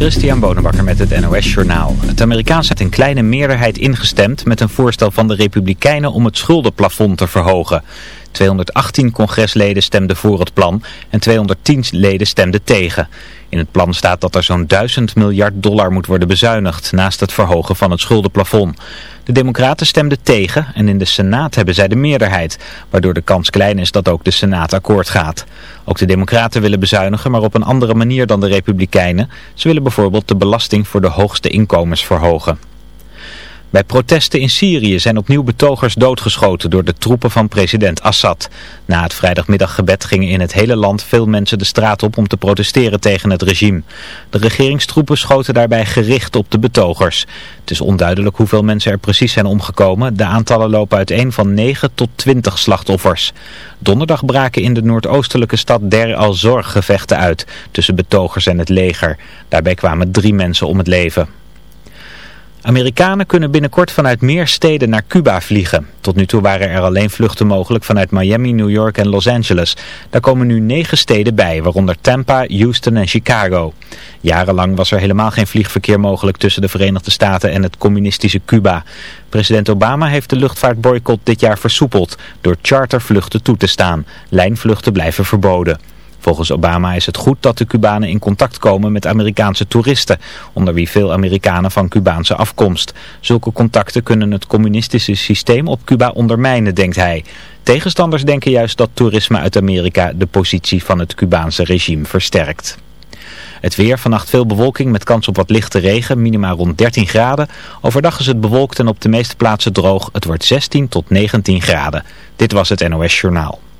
Christian Bonenbakker met het NOS Journaal. Het Amerikaanse heeft een kleine meerderheid ingestemd met een voorstel van de Republikeinen om het schuldenplafond te verhogen. 218 congresleden stemden voor het plan en 210 leden stemden tegen. In het plan staat dat er zo'n 1000 miljard dollar moet worden bezuinigd naast het verhogen van het schuldenplafond. De democraten stemden tegen en in de Senaat hebben zij de meerderheid, waardoor de kans klein is dat ook de Senaat akkoord gaat. Ook de democraten willen bezuinigen, maar op een andere manier dan de republikeinen. Ze willen bijvoorbeeld de belasting voor de hoogste inkomens verhogen. Bij protesten in Syrië zijn opnieuw betogers doodgeschoten door de troepen van president Assad. Na het vrijdagmiddaggebed gingen in het hele land veel mensen de straat op om te protesteren tegen het regime. De regeringstroepen schoten daarbij gericht op de betogers. Het is onduidelijk hoeveel mensen er precies zijn omgekomen. De aantallen lopen uiteen van 9 tot 20 slachtoffers. Donderdag braken in de noordoostelijke stad Der al-Zor gevechten uit tussen betogers en het leger. Daarbij kwamen drie mensen om het leven. Amerikanen kunnen binnenkort vanuit meer steden naar Cuba vliegen. Tot nu toe waren er alleen vluchten mogelijk vanuit Miami, New York en Los Angeles. Daar komen nu negen steden bij, waaronder Tampa, Houston en Chicago. Jarenlang was er helemaal geen vliegverkeer mogelijk tussen de Verenigde Staten en het communistische Cuba. President Obama heeft de luchtvaartboycott dit jaar versoepeld door chartervluchten toe te staan. Lijnvluchten blijven verboden. Volgens Obama is het goed dat de Cubanen in contact komen met Amerikaanse toeristen, onder wie veel Amerikanen van Cubaanse afkomst. Zulke contacten kunnen het communistische systeem op Cuba ondermijnen, denkt hij. Tegenstanders denken juist dat toerisme uit Amerika de positie van het Cubaanse regime versterkt. Het weer, vannacht veel bewolking met kans op wat lichte regen, minimaal rond 13 graden. Overdag is het bewolkt en op de meeste plaatsen droog. Het wordt 16 tot 19 graden. Dit was het NOS Journaal.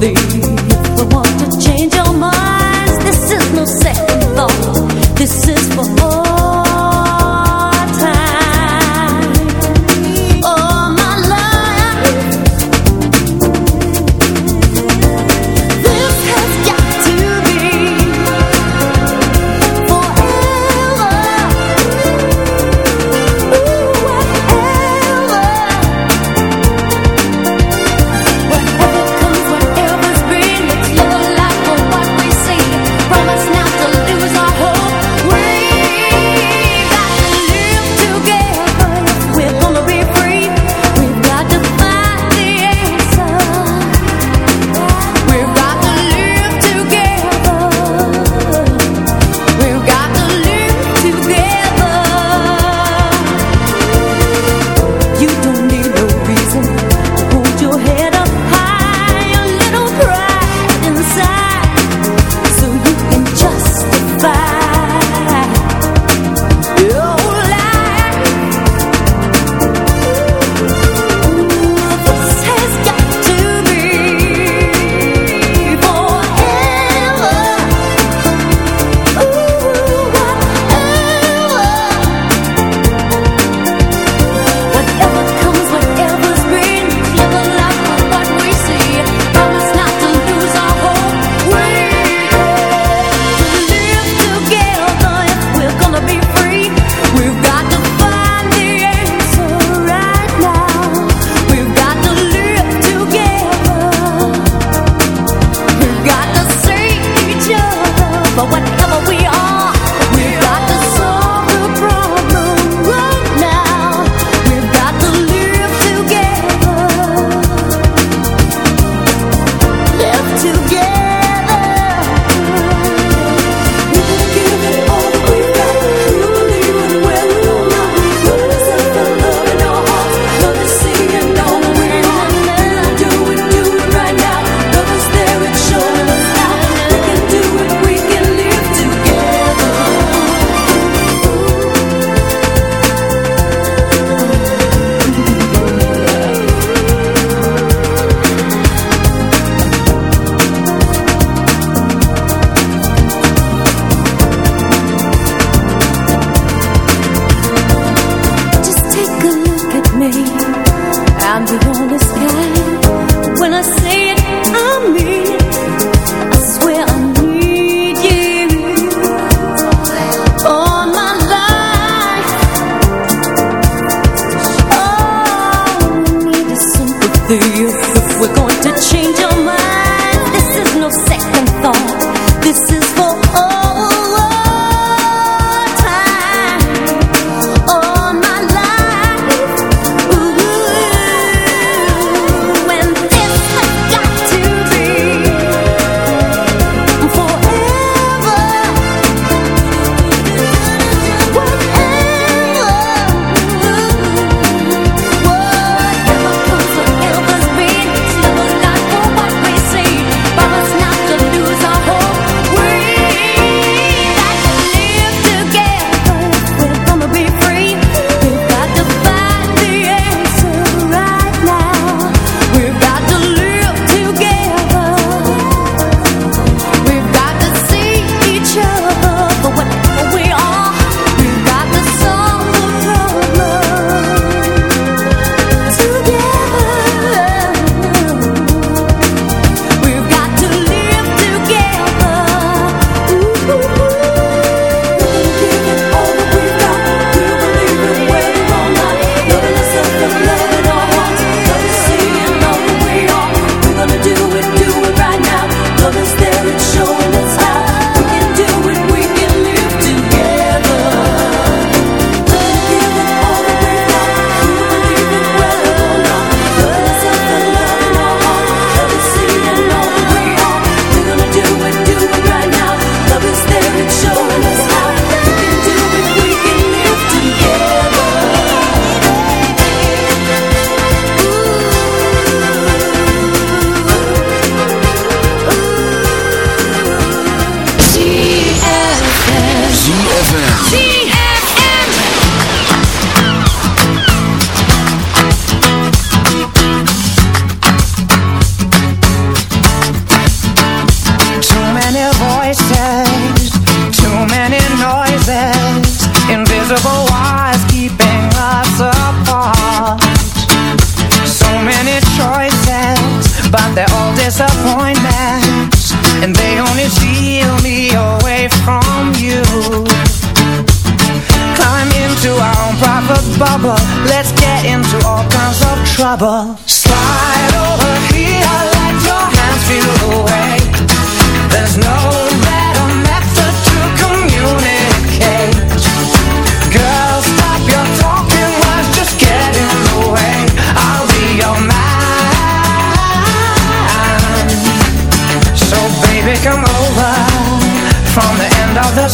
thee.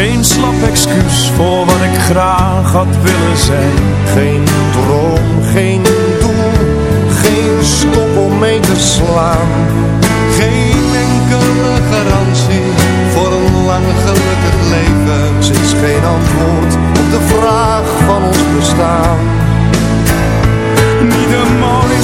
geen slap excuus voor wat ik graag had willen zijn geen droom, geen doel, geen stop om mee te slaan. Geen enkele garantie voor een lang gelukkig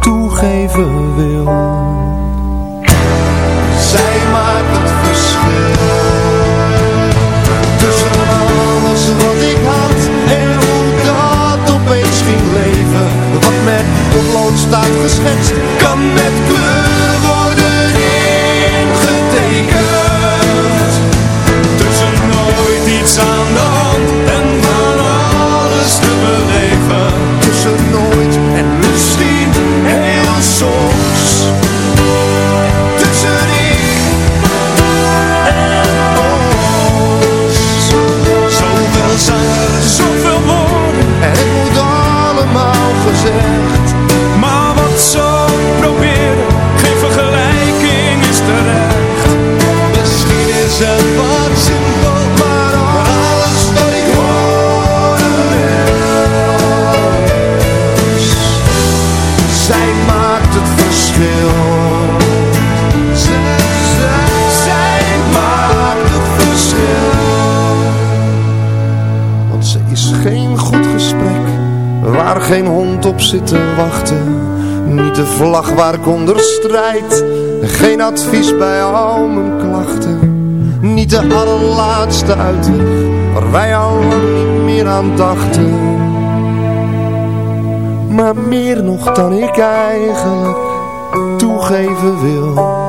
toegeven wil. Zij maakt het verschil. Tussen alles wat ik had en hoe dat opeens ging leven. Wat met potlood staat geschetst, kan met kleur closer waar geen hond op zit te wachten. Niet de vlag waar ik onder strijd, geen advies bij al mijn klachten. Niet de allerlaatste uitweg, waar wij al lang niet meer aan dachten. Maar meer nog dan ik eigenlijk toegeven wil.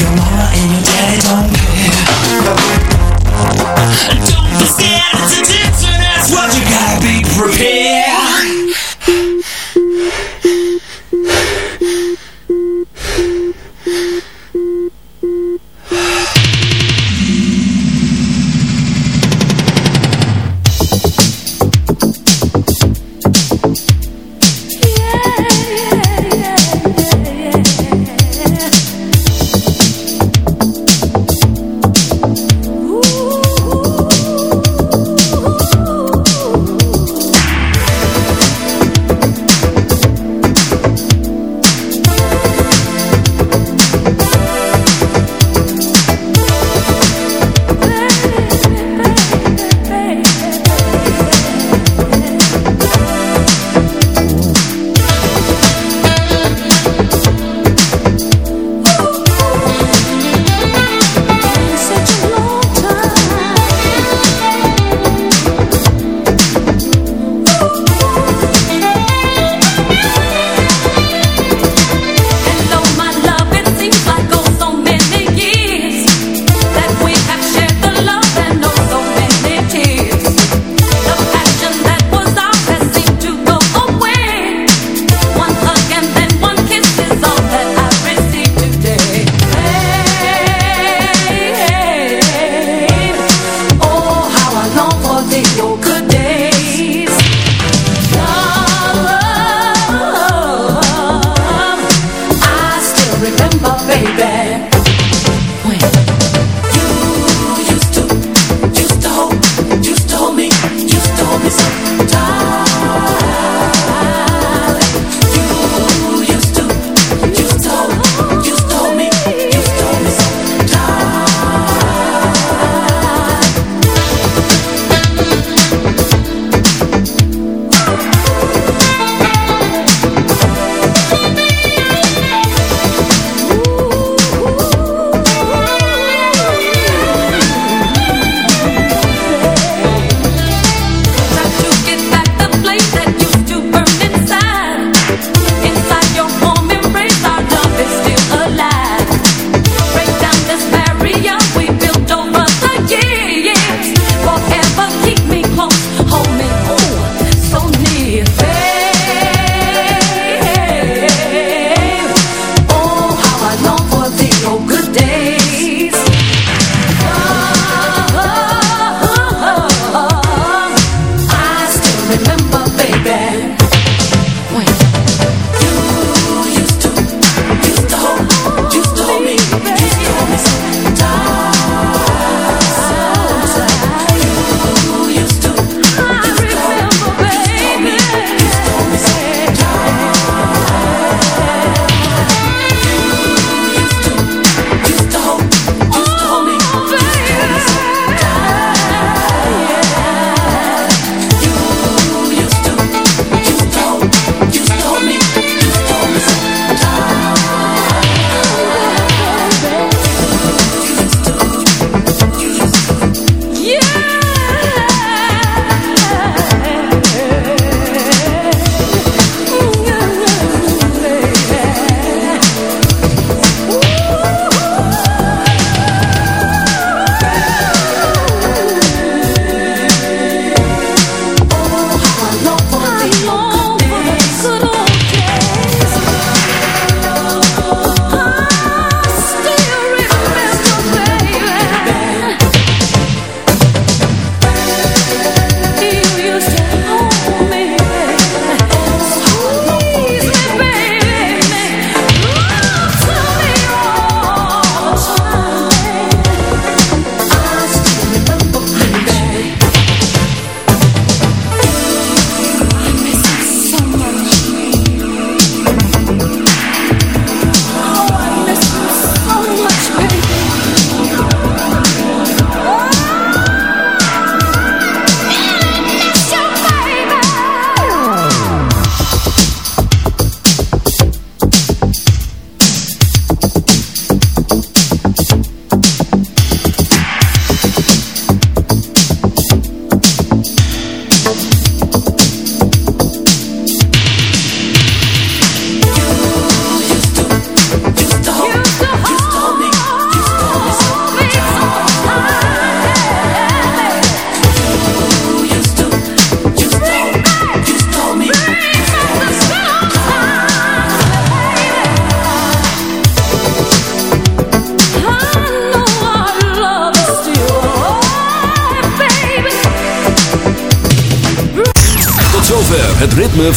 Your mama and your